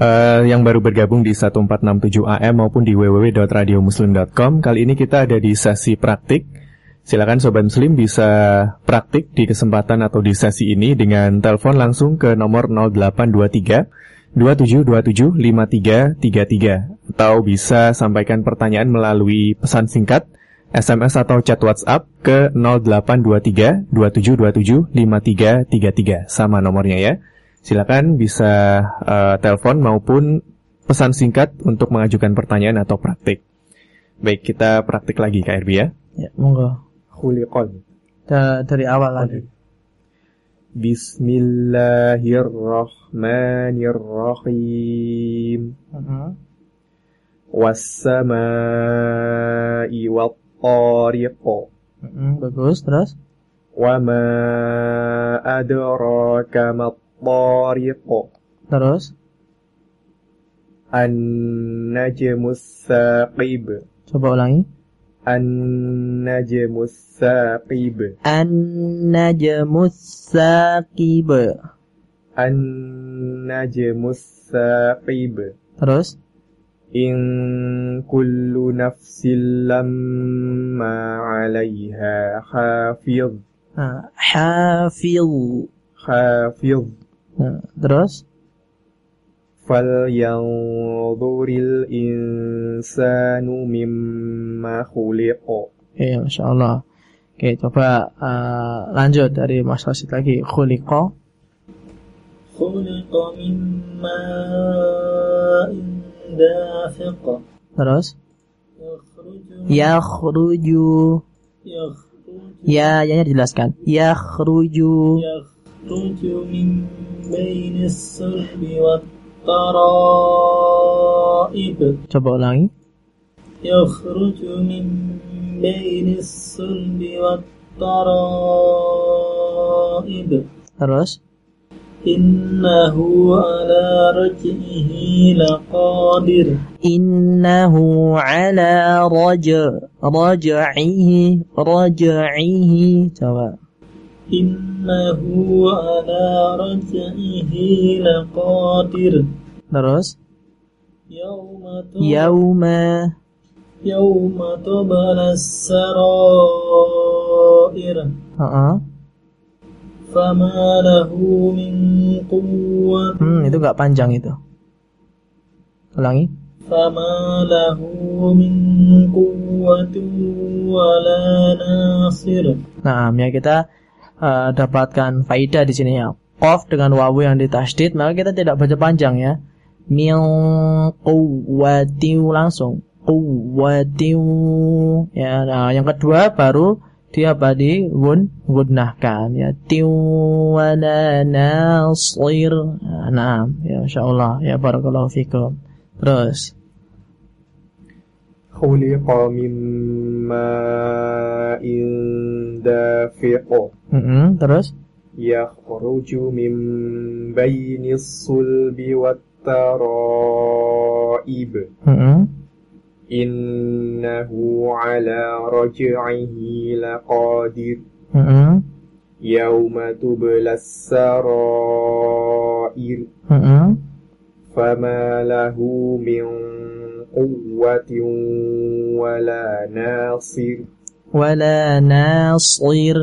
uh, yang baru bergabung di 1467 AM maupun di www.radiomuslim.com. Kali ini kita ada di sesi praktik Silakan Sobat Muslim bisa praktik di kesempatan atau di sesi ini dengan telepon langsung ke nomor 0823 2727 5333 atau bisa sampaikan pertanyaan melalui pesan singkat, SMS atau chat WhatsApp ke 0823 2727 5333 sama nomornya ya. Silakan bisa uh, telepon maupun pesan singkat untuk mengajukan pertanyaan atau praktik. Baik, kita praktik lagi Kak Erbi ya. Ya, monggo. Khuliqon. Da- dari awal lagi. Bismillahirrahmanirrahim. Mhm. Wassama'i wattariq. Mhm, Bagus, terus? Wama adraka mattariq. Terus? An-najmus saqib. Coba ulangi. An-najmus saqib. An-najmus saqib. An-najmus saqib. Terus? إن كل نفس لما عليها حافظ. آه، حافظ. حافظ. آه، درس. فلينظر الإنسان مما خلق. إيه ما شاء الله Oke, coba uh, lanjut dari Mas Rasid lagi. Khuliqa. Khuliqa mimma'in Terus? Yakhruju. Yakhruju. Ya, ya dijelaskan. Yakhruju. Yakhruju min. Coba ulangi. Terus? إنه على رجعه لقادر. إنه على رجع رجعه رجعه. سواء إنه على رجعه لقادر. terus يوم يوم يوم تبلى السرائر. uh -uh. Hmm, itu gak panjang itu. Ulangi. Nah, ya kita uh, dapatkan faida di sini ya. Qaf dengan wawu yang ditasdid, maka kita tidak baca panjang ya. Min quwwatin langsung. Quwwatin. Ya, nah, yang kedua baru dia badi gun gunnahkan ya. Tiwala nasir. Nah ya insyaallah ya barakallahu fikum. Terus. Khuliqa min ma'in dafiq. Mm-mm, terus? Yakhruju min bainis sulbi wat إنه على رجعه لقادر. يوم تبلى السرائر. فما له من قوة ولا ناصر. ولا ناصر.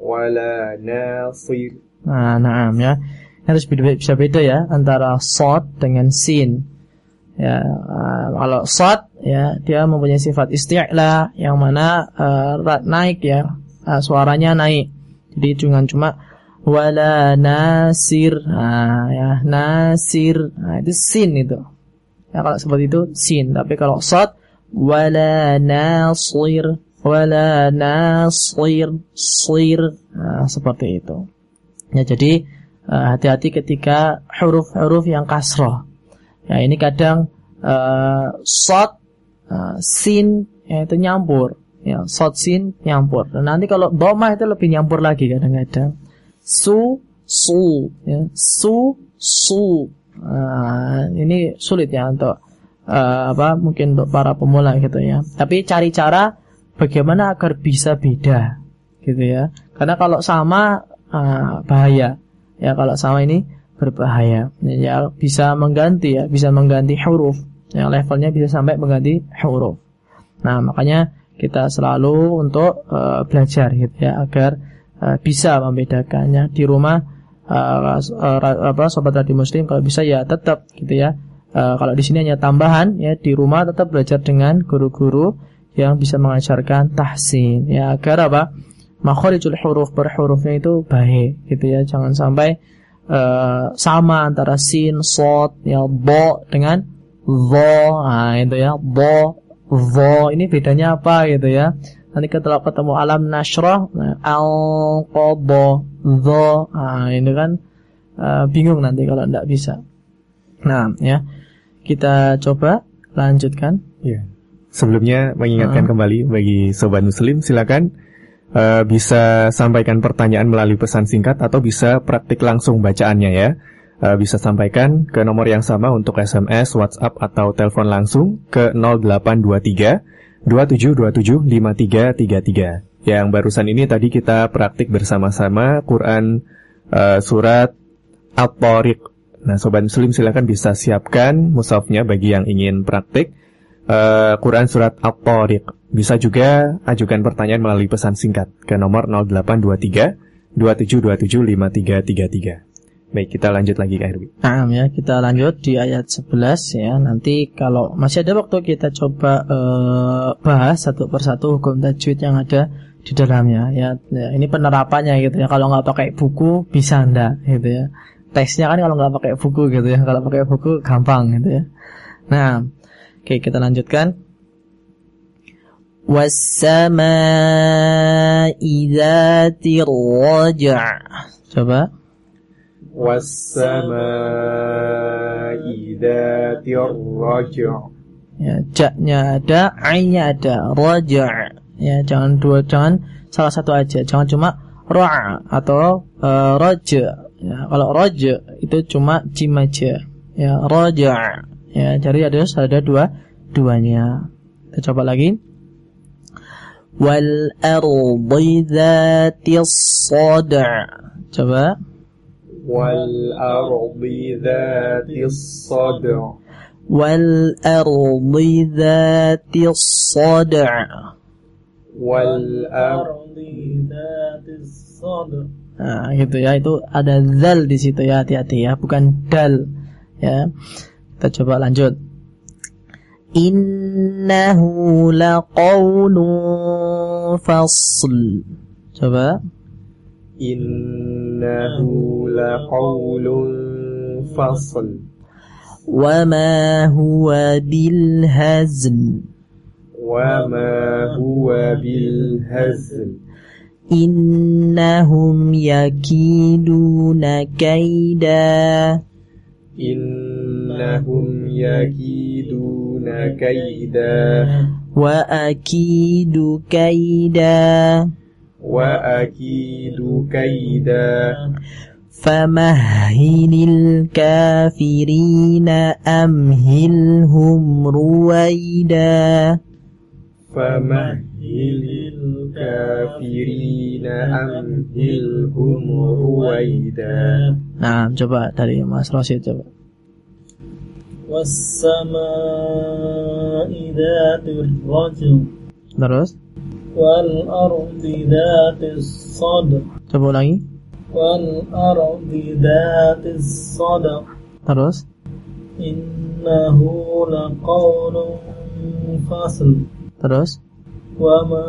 ولا ناصر. آه نعم هذا harus bisa beda ya antara sod dengan sin. Ya, uh, kalau sod ya dia mempunyai sifat isti'la yang mana uh, naik ya, uh, suaranya naik. Jadi jangan cuma wala nasir. Nah, ya, nasir. Nah, itu sin itu. Ya kalau seperti itu sin, tapi kalau sod wala nasir, wala nasir, sir. Nah, seperti itu. Ya, jadi hati-hati ketika huruf-huruf yang kasroh. Ya, ini kadang eh, sod, eh, sin, ya, itu nyampur. Ya, sod sin nyampur. Dan nanti kalau doma itu lebih nyampur lagi kadang-kadang. Su, su, ya, su, su. Nah, ini sulit ya untuk eh, apa? Mungkin untuk para pemula gitu ya. Tapi cari cara bagaimana agar bisa beda, gitu ya. Karena kalau sama ah, bahaya. Ya kalau sama ini berbahaya. Ya bisa mengganti ya, bisa mengganti huruf. Ya levelnya bisa sampai mengganti huruf. Nah, makanya kita selalu untuk uh, belajar gitu ya agar uh, bisa membedakannya di rumah uh, uh, apa sobat radio muslim kalau bisa ya tetap gitu ya uh, kalau di sini hanya tambahan ya di rumah tetap belajar dengan guru-guru yang bisa mengajarkan tahsin ya agar apa makharijul huruf berhurufnya itu baik gitu ya jangan sampai uh, sama antara sin, sod, ya bo dengan vo, nah itu ya bo, vo ini bedanya apa gitu ya? Nanti kita ketemu alam nasroh, nah, al qobo, vo, nah ini kan uh, bingung nanti kalau tidak bisa. Nah ya kita coba lanjutkan. Ya. Sebelumnya mengingatkan uh. kembali bagi sobat muslim silakan uh, bisa sampaikan pertanyaan melalui pesan singkat atau bisa praktik langsung bacaannya ya. Uh, bisa sampaikan ke nomor yang sama untuk SMS, WhatsApp atau telepon langsung ke 0823 2727 5333. Yang barusan ini tadi kita praktik bersama-sama Quran uh, surat Al-Tariq. Nah, sobat muslim silakan bisa siapkan musafnya bagi yang ingin praktik uh, Quran surat At-Tariq. Bisa juga ajukan pertanyaan melalui pesan singkat ke nomor 0823 2727 5333. Baik, kita lanjut lagi Kak Herwi. Nah, ya, kita lanjut di ayat 11 ya. Nanti kalau masih ada waktu kita coba uh, bahas satu persatu hukum tajwid yang ada di dalamnya ya. ya ini penerapannya gitu ya. Kalau nggak pakai buku bisa anda gitu ya. Teksnya kan kalau nggak pakai buku gitu ya. Kalau pakai buku gampang gitu ya. Nah, Oke, kita lanjutkan. Wassama'i dhatir raja'. Coba. Wassama'i dhatir raja'. Ya, jaknya ada, ainnya ada, raja'. Ya, jangan dua jangan salah satu aja. Jangan cuma ra' atau uh, raja. Ya, kalau raja itu cuma jim aja. Ya, raja'. Ya, jadi ada ada dua duanya. Kita coba lagi. Wal ardi dzatis sada. Coba. Wal ardi dzatis sada. Wal ardi dzatis sada. Wal ardi dzatis sada. Nah, gitu ya. Itu ada zal di situ ya, hati-hati ya, bukan dal. Ya. Kita coba lanjut. Innahu laqawlun fasl. Coba. Innahu laqawlun fasl. وما هو بالهزل وما هو بالهزل إنهم يكيدون كيدا إنهم يكيدون كيدا وأكيد كيدا وأكيد كيدا فمهل الكافرين أمهلهم رويدا فمهل الكافرين أمهلهم رويدا Nah, coba dari Mas Rosid coba. والسماء ذات الرجل Terus? والأرض ذات الصدع Coba ulangi. والأرض ذات الصدع Terus? إنه لقول فصل Terus? وما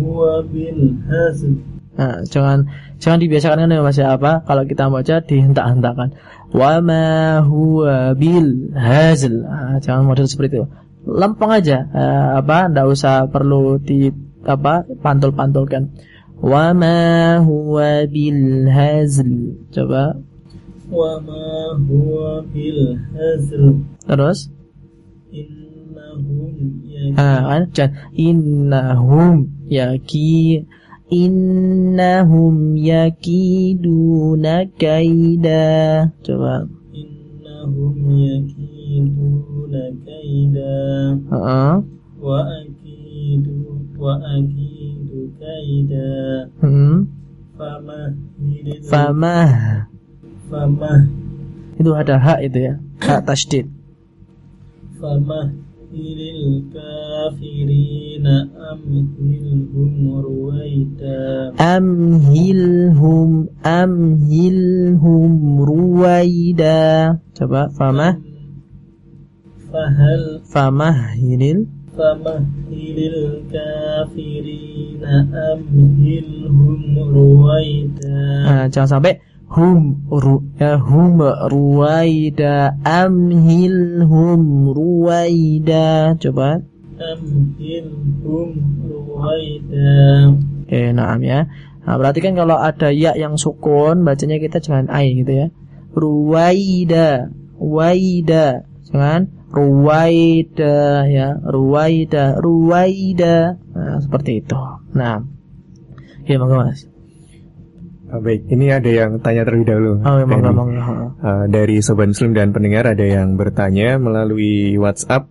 هو بالهزل Nah, jangan jangan dibiasakan kan ya Mas ya apa? Kalau kita baca dihentak-hentakan. wama huwa bil hazil ah, jangan model seperti itu. Lempeng aja, eh, apa tidak usah perlu di apa pantul-pantulkan. wama huwa bil hazil Coba. wama huwa bil hazil Terus? Innahum ya. Ah. Kan? Innahum innahum yakiduna kaida coba innahum yakiduna kaida uh -uh. wa akidu wa akidu kaida hmm. Fama. Fama. Fama. itu ada hak itu ya hak tasdid Fama الكافرين أمهلهم رويدا Amhilhum amhilhum ruwaida. Coba famah فهل famahilil فمهل الكافرين أمهلهم رويدا Nah, jangan sampai hum ru, ya, hum ruwaida amhilhum ruwaida. Coba. Amhilhum ruwaida. Eh naam ya. Nah, berarti kan kalau ada ya yang sukun bacanya kita jangan ai gitu ya. Ruwaida waida. Jangan ruwaida ya ruwaida ruwaida. Nah, seperti itu. Nah ya monggo mas. Ah, baik, ini ada yang tanya terlebih dahulu. Oh, monggo, Randy. monggo. Uh, dari Sobat Muslim dan pendengar ada yang bertanya melalui WhatsApp.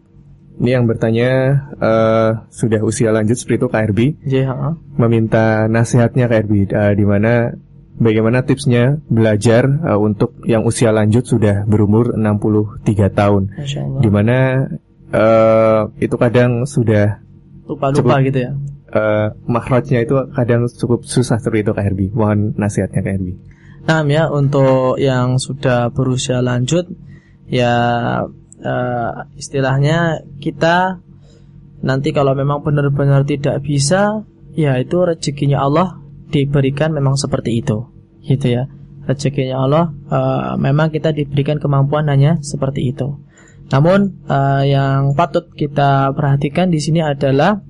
Ini yang bertanya uh, sudah usia lanjut seperti itu KRB, heeh. meminta nasihatnya KRB, uh, di mana bagaimana tipsnya belajar uh, untuk yang usia lanjut sudah berumur 63 tahun, di mana uh, itu kadang sudah Lupa-lupa gitu ya. Uh, itu kadang cukup susah seperti itu KRB. Mohon nasihatnya KRB. Nah, ya untuk yang sudah berusia lanjut ya eh, istilahnya kita nanti kalau memang benar-benar tidak bisa ya itu rezekinya Allah diberikan memang seperti itu. Gitu ya. Rezekinya Allah eh, memang kita diberikan kemampuan hanya seperti itu. Namun eh, yang patut kita perhatikan di sini adalah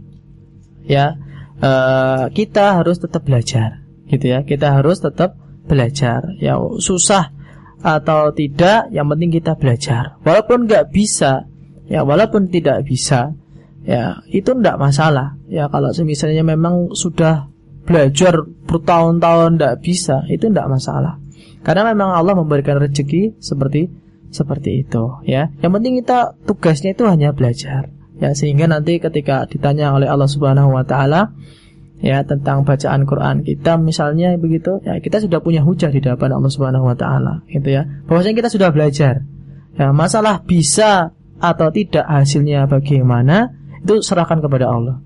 ya eh, kita harus tetap belajar gitu ya. Kita harus tetap belajar. Ya susah atau tidak yang penting kita belajar. Walaupun nggak bisa ya walaupun tidak bisa ya itu tidak masalah. Ya kalau misalnya memang sudah belajar bertahun-tahun tidak bisa itu tidak masalah. Karena memang Allah memberikan rezeki seperti seperti itu ya. Yang penting kita tugasnya itu hanya belajar ya sehingga nanti ketika ditanya oleh Allah Subhanahu wa taala ya tentang bacaan Quran kita misalnya begitu ya kita sudah punya hujah di hadapan Allah Subhanahu wa taala gitu ya. Bahwasanya kita sudah belajar. Ya masalah bisa atau tidak hasilnya bagaimana itu serahkan kepada Allah.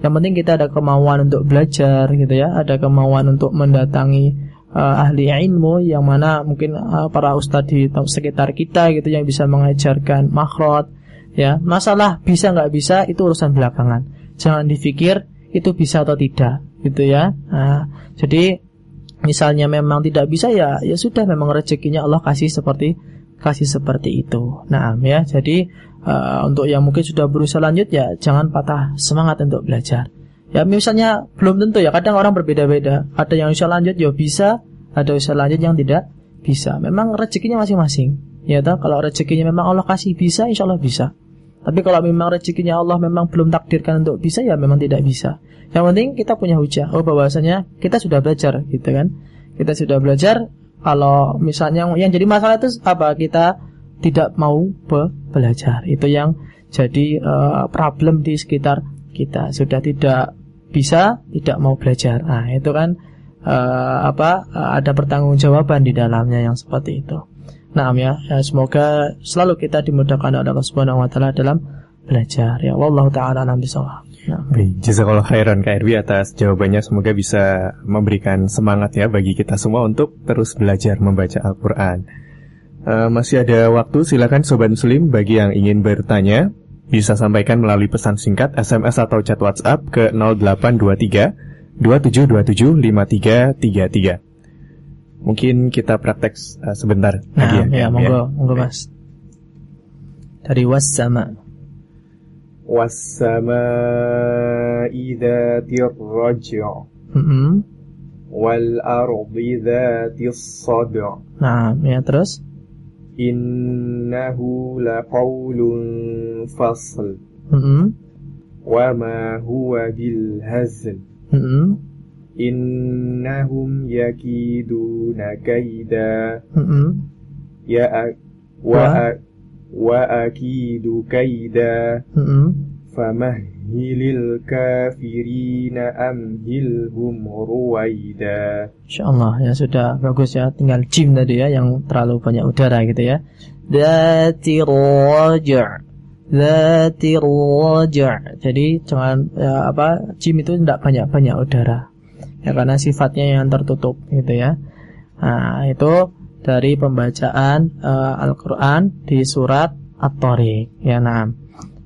Yang penting kita ada kemauan untuk belajar gitu ya. Ada kemauan untuk mendatangi uh, ahli ilmu yang mana mungkin uh, para ustadz di sekitar kita gitu yang bisa mengajarkan makhraj ya masalah bisa nggak bisa itu urusan belakangan. Jangan dipikir itu bisa atau tidak gitu ya. Nah, jadi misalnya memang tidak bisa ya ya sudah memang rezekinya Allah kasih seperti kasih seperti itu. Nah ya. Jadi uh, untuk yang mungkin sudah berusaha lanjut ya jangan patah semangat untuk belajar. Ya misalnya belum tentu ya kadang orang berbeda-beda. Ada yang usia lanjut ya bisa. Ada usia lanjut yang tidak bisa. Memang rezekinya masing-masing ya toh kalau rezekinya memang Allah kasih bisa insya Allah bisa tapi kalau memang rezekinya Allah memang belum takdirkan untuk bisa ya memang tidak bisa. Yang penting kita punya hujah. Oh bahwasanya kita sudah belajar gitu kan. Kita sudah belajar kalau misalnya yang jadi masalah itu apa? Kita tidak mau be belajar. Itu yang jadi uh, problem di sekitar kita. Sudah tidak bisa, tidak mau belajar. Nah, itu kan uh, apa? Uh, ada pertanggungjawaban di dalamnya yang seperti itu. Nah, ya, ya semoga selalu kita dimudahkan oleh Allah Subhanahu wa taala dalam belajar. Ya, wallahu taala alam bisawab. Nah. Jazakallah khairan KRB atas jawabannya. Semoga bisa memberikan semangat ya bagi kita semua untuk terus belajar membaca Al-Quran. Uh, masih ada waktu, silakan Sobat Muslim bagi yang ingin bertanya bisa sampaikan melalui pesan singkat, SMS atau chat WhatsApp ke 0823 2727 5333 mungkin kita praktek uh, sebentar nah, lagi ya. Ya, iya. monggo, ya. monggo Mas. Dari wasama. Wasama Was-sama idza tirja. Mm -hmm. Wal ardi dzatis. Nah, ya terus innahu laqaulun fasl. Mm -hmm. Wa ma huwa bil hazl. Mm -hmm innahum yakiduna kaida mm -hmm. ya wa wa? akidu kaida mm -hmm. famahilil kafirina amhilhum ruwaida. Insyaallah ya sudah bagus ya. Tinggal jim tadi ya yang terlalu banyak udara gitu ya. Dati raja' dzati raja' jadi jangan ya, apa jim itu tidak banyak-banyak udara. Ya karena sifatnya yang tertutup gitu ya. Nah, itu dari pembacaan uh, Al-Qur'an di surat At-Tariq. Ya, nah.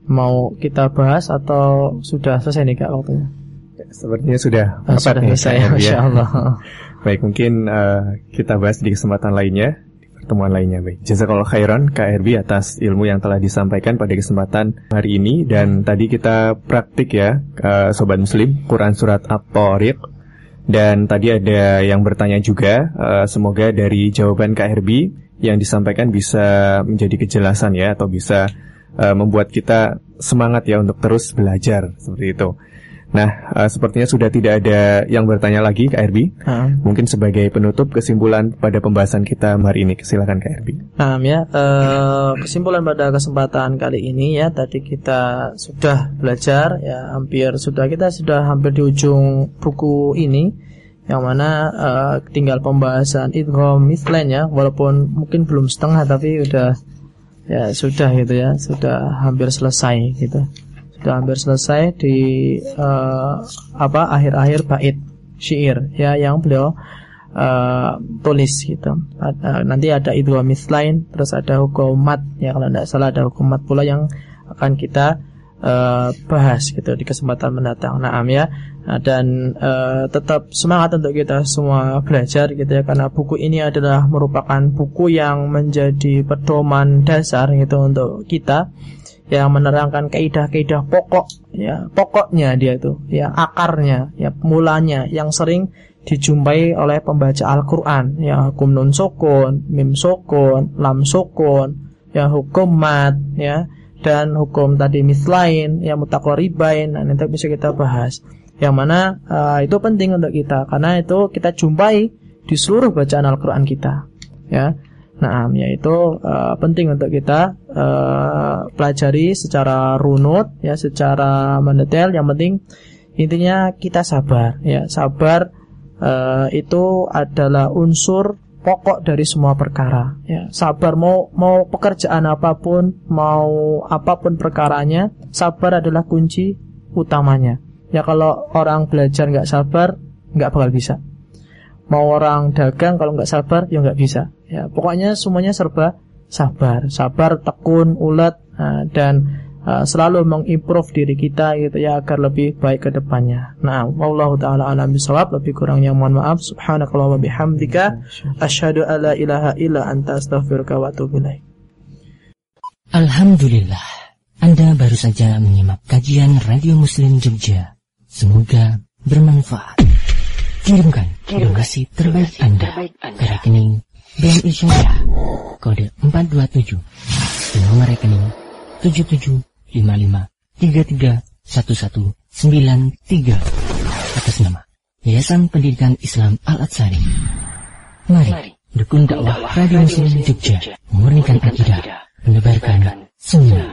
Mau kita bahas atau sudah selesai nih Kak waktunya? Sepertinya sudah oh, sudah nih, selesai, ya. Masya Allah. Baik, mungkin uh, kita bahas di kesempatan lainnya, pertemuan lainnya. Baik, jazakallah khairan KRB atas ilmu yang telah disampaikan pada kesempatan hari ini dan tadi kita praktik ya, uh, sobat muslim, Quran surat At-Tariq dan tadi ada yang bertanya juga, uh, semoga dari jawaban KRB yang disampaikan bisa menjadi kejelasan ya atau bisa uh, membuat kita semangat ya untuk terus belajar seperti itu. Nah, uh, sepertinya sudah tidak ada yang bertanya lagi, Kak Erbi. Hmm. Mungkin sebagai penutup kesimpulan pada pembahasan kita hari ini, silakan Kak Erbi. Nah, ya, uh, kesimpulan pada kesempatan kali ini ya, tadi kita sudah belajar ya, hampir sudah kita sudah hampir di ujung buku ini, yang mana uh, tinggal pembahasan idgham mislen ya, walaupun mungkin belum setengah tapi udah ya sudah gitu ya, sudah hampir selesai gitu sudah hampir selesai di uh, apa akhir-akhir bait syair ya yang beliau uh, tulis gitu. Ada, nanti ada idwa mislain, terus ada hukum mat ya kalau tidak salah ada hukum mat pula yang akan kita bahas gitu di kesempatan mendatang. Ya. Nah, dan uh, tetap semangat untuk kita semua belajar gitu ya karena buku ini adalah merupakan buku yang menjadi pedoman dasar gitu untuk kita yang menerangkan kaidah-kaidah pokok ya pokoknya dia itu ya akarnya ya mulanya yang sering dijumpai oleh pembaca Al-Qur'an ya hukum nun sukun, mim sukun, lam sukun, ya hukum mat ya dan hukum tadi mislain ya mutaqaribain nah, nanti bisa kita bahas. Yang mana uh, itu penting untuk kita karena itu kita jumpai di seluruh bacaan Al-Qur'an kita ya. Nah, yaitu uh, penting untuk kita uh, pelajari secara runut ya, secara mendetail. Yang penting intinya kita sabar ya. Sabar uh, itu adalah unsur pokok dari semua perkara ya. Sabar mau mau pekerjaan apa pun, mau apa pun perkaranya, sabar adalah kunci utamanya. Ya kalau orang belajar nggak sabar, nggak bakal bisa. Mau orang dagang kalau nggak sabar, ya nggak bisa. Ya, pokoknya semuanya serba sabar, sabar, tekun, ulet uh, dan uh, selalu mengimprove diri kita gitu ya agar lebih baik ke depannya. Nah, wallahu taala alam bisawab, lebih kurangnya mohon maaf. Subhanakallah wa bihamdika asyhadu alla ilaha illa anta astaghfiruka wa atubu. Alhamdulillah, Anda baru saja menyimak kajian Radio Muslim Jogja. Semoga bermanfaat. Kirimkan donasi terbaik Anda ke rekening BNI Syariah kode 427 nomor rekening 7755331193 atas nama Yayasan Pendidikan Islam Al-Atsari. Mari dukung dakwah Radio Muslim Jogja. Memurnikan akidah, menebarkan sunnah.